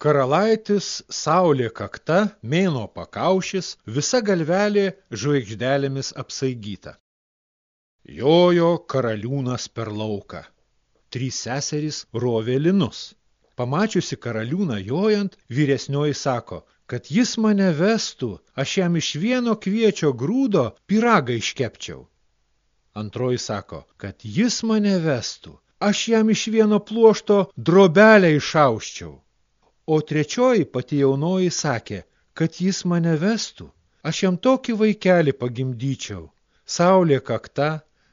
Karalaitis saulė kakta, mėno pakaušis, visa galvelė žvaigždelėmis apsaigyta. Jojo karaliūnas per lauką. Trys seserys rovė linus. Pamačiusi karaliūną jojant, vyresnioji sako, kad jis mane vestų, aš jam iš vieno kviečio grūdo piragą iškepčiau. Antroji sako, kad jis mane vestų, aš jam iš vieno pluošto drobelę išauščiau. O trečioji pati jaunoji sakė, kad jis mane vestų, aš jam tokį vaikelį pagimdyčiau. Saulė kakta,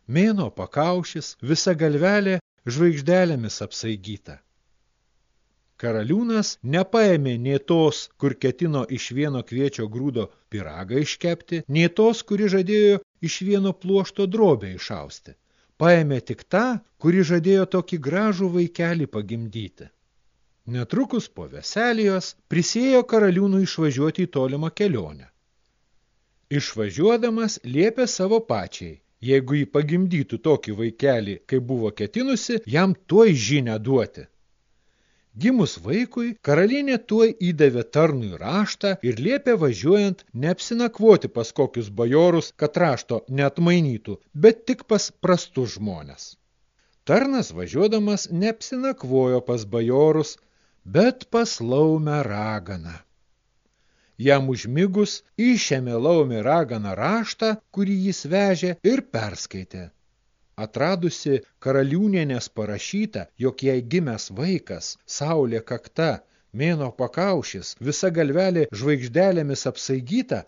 mėno pakaušis, visa galvelė žvaigždelėmis apsaigyta. Karaliūnas nepaėmė nei tos, kur ketino iš vieno kviečio grūdo piragą iškepti, nei tos, kuri žadėjo iš vieno pluošto drobę išausti. Paėmė tik tą, kuri žadėjo tokį gražų vaikelį pagimdyti. Netrukus po Veselijos prisėjo karaliūnų išvažiuoti į tolimą kelionę. Išvažiuodamas liepė savo pačiai, jeigu jį pagimdytų tokį vaikelį, kaip buvo ketinusi, jam tuoj žinę duoti. Gimus vaikui, karalienė tuoj įdavė tarnui raštą ir liepė važiuojant neapsinakvoti pas kokius bajorus, kad rašto neatmainytų, bet tik pas prastus žmonės. Tarnas važiuodamas neapsinakvojo pas bajorus, bet pas laumę raganą. Jam užmigus išėmė laumė raganą raštą, kurį jis vežė ir perskaitė. Atradusi karaliūnienės parašyta, jog jai gimęs vaikas, saulė kakta, mėno pakaušis, visa galvelė žvaigždelėmis apsaigyta,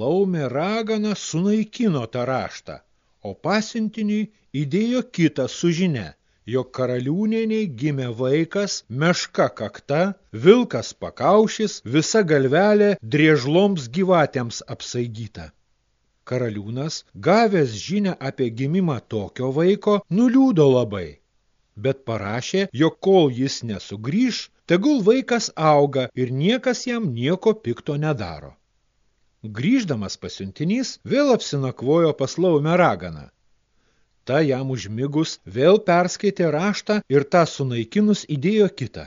laumė ragana sunaikino tą raštą, o pasiuntiniui įdėjo kitą su žinia jog karaliūnieniai gimė vaikas, meška kakta, vilkas pakaušis, visa galvelė driežloms gyvatėms apsaigyta. Karaliūnas, gavęs žinę apie gimimą tokio vaiko, nuliūdo labai, bet parašė, jog kol jis nesugrįž, tegul vaikas auga ir niekas jam nieko pikto nedaro. Grįždamas pasiuntinys vėl apsinakvojo paslaumę raganą ta jam užmigus vėl perskaitė raštą ir tą sunaikinus įdėjo kitą.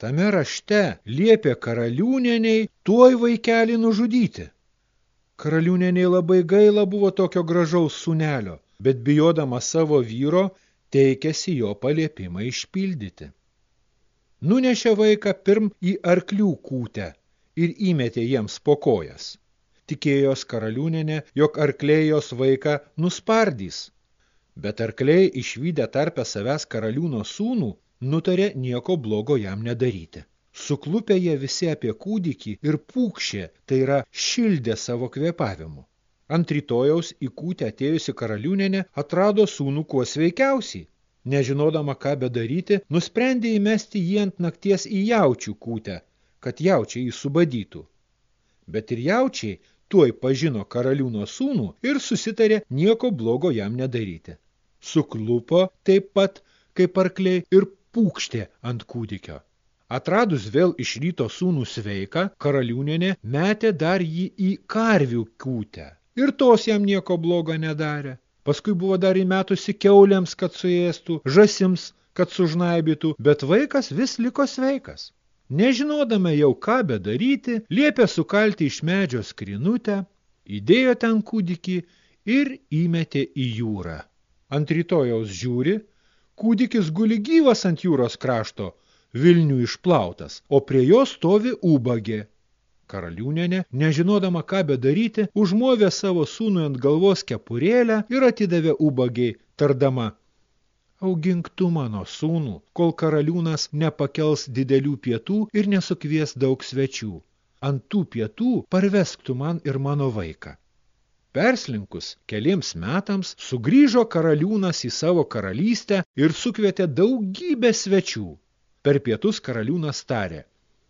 Tame rašte liepė karaliūneniai tuoj vaikelį nužudyti. Karaliūneniai labai gaila buvo tokio gražaus sunelio, bet bijodama savo vyro, teikėsi jo paliepimą išpildyti. Nunešė vaiką pirm į arklių kūtę ir įmetė jiems po kojas. Tikėjos karaliūnenė, jog arklėjos vaiką nuspardys – Bet arkliai išvydę tarpę savęs karaliūno sūnų, nutarė nieko blogo jam nedaryti. Suklupę jie visi apie kūdikį ir pūkšė, tai yra šildė savo kvėpavimu. Ant rytojaus į kūtę atėjusi karaliūnenė atrado sūnų kuo sveikiausiai. Nežinodama, ką bedaryti, nusprendė įmesti jį ant nakties į jaučių kūtę, kad jaučiai jį subadytų. Bet ir jaučiai tuoj pažino karaliūno sūnų ir susitarė nieko blogo jam nedaryti suklupo taip pat kaip arkliai ir pūkštė ant kūdikio. Atradus vėl iš ryto sūnų sveiką, karaliūnenė metė dar jį į karvių kūtę. Ir tos jam nieko blogo nedarė. Paskui buvo dar įmetusi keuliams, kad suėstų, žasims, kad sužnaibytų, bet vaikas vis liko sveikas. Nežinodama jau ką bedaryti, liepė sukalti iš medžio skrinutę, įdėjo ten kūdikį ir įmetė į jūrą. Ant rytojaus žiūri, kūdikis guli gyvas ant jūros krašto, Vilnių išplautas, o prie jo stovi ubagė. Karaliūnenė, nežinodama ką bedaryti, užmovė savo sūnui ant galvos kepurėlę ir atidavė ubagiai, tardama, augink tu mano sūnų, kol karaliūnas nepakels didelių pietų ir nesukvies daug svečių. Ant tų pietų parvesk tu man ir mano vaiką. Perslinkus keliems metams sugrįžo karaliūnas į savo karalystę ir sukvietė daugybę svečių. Per pietus karaliūnas tarė,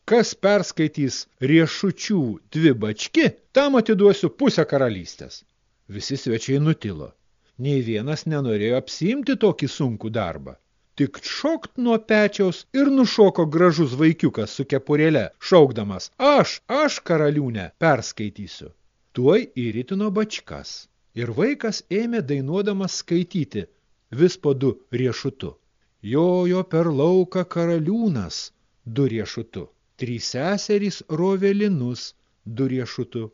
kas perskaitys riešučių dvi bački, tam atiduosiu pusę karalystės. Visi svečiai nutilo. Nei vienas nenorėjo apsiimti tokį sunkų darbą. Tik šokt nuo pečiaus ir nušoko gražus vaikiukas su kepurėle, šaukdamas, aš, aš karaliūnę perskaitysiu tuoj įritino bačkas. Ir vaikas ėmė dainuodamas skaityti, vis po du riešutu. Jojo per lauką karaliūnas, du riešutu. Trys seserys rovė linus du riešutu.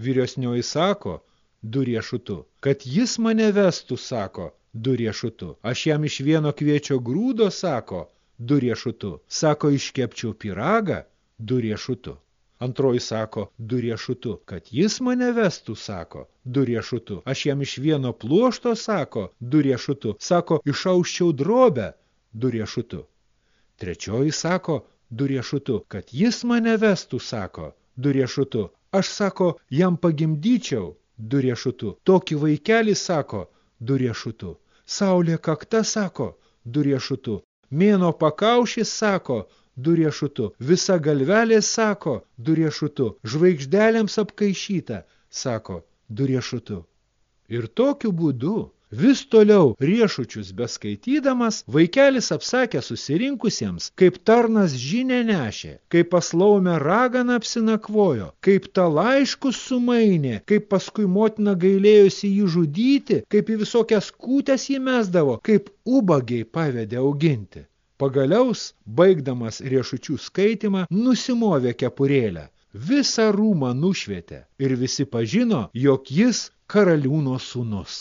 Vyresnioji sako, du riešutu, kad jis mane vestų, sako, du riešutu. Aš jam iš vieno kviečio grūdo, sako, du riešutu. Sako, iškepčiau piragą, du riešutu. Antroji sako, du riešutu, kad jis mane vestų, sako, du riešutu. Aš jam iš vieno pluošto, sako, du riešutu. Sako, išauščiau drobę, du riešutu. Trečioji sako, du riešutu, kad jis mane vestų, sako, du riešutu. Aš, sako, jam pagimdyčiau, du riešutu. Tokį vaikelį, sako, du riešutu. Saulė kakta, sako, du riešutu. Mėno pakaušis, sako, du riešutu, visa galvelė sako, du riešutu, žvaigždelėms apkaišyta, sako, du riešutu. Ir tokiu būdu, vis toliau riešučius beskaitydamas, vaikelis apsakė susirinkusiems, kaip tarnas žinė nešė, kaip paslaumę raganą apsinakvojo, kaip tą laiškus sumainė, kaip paskui motina gailėjosi jį žudyti, kaip į visokias kūtės jį mesdavo, kaip ubagiai pavedė auginti. Pagaliaus, baigdamas riešučių skaitimą, nusimovė kepurėlę, visą rūmą nušvietė ir visi pažino, jog jis karaliūno sūnus.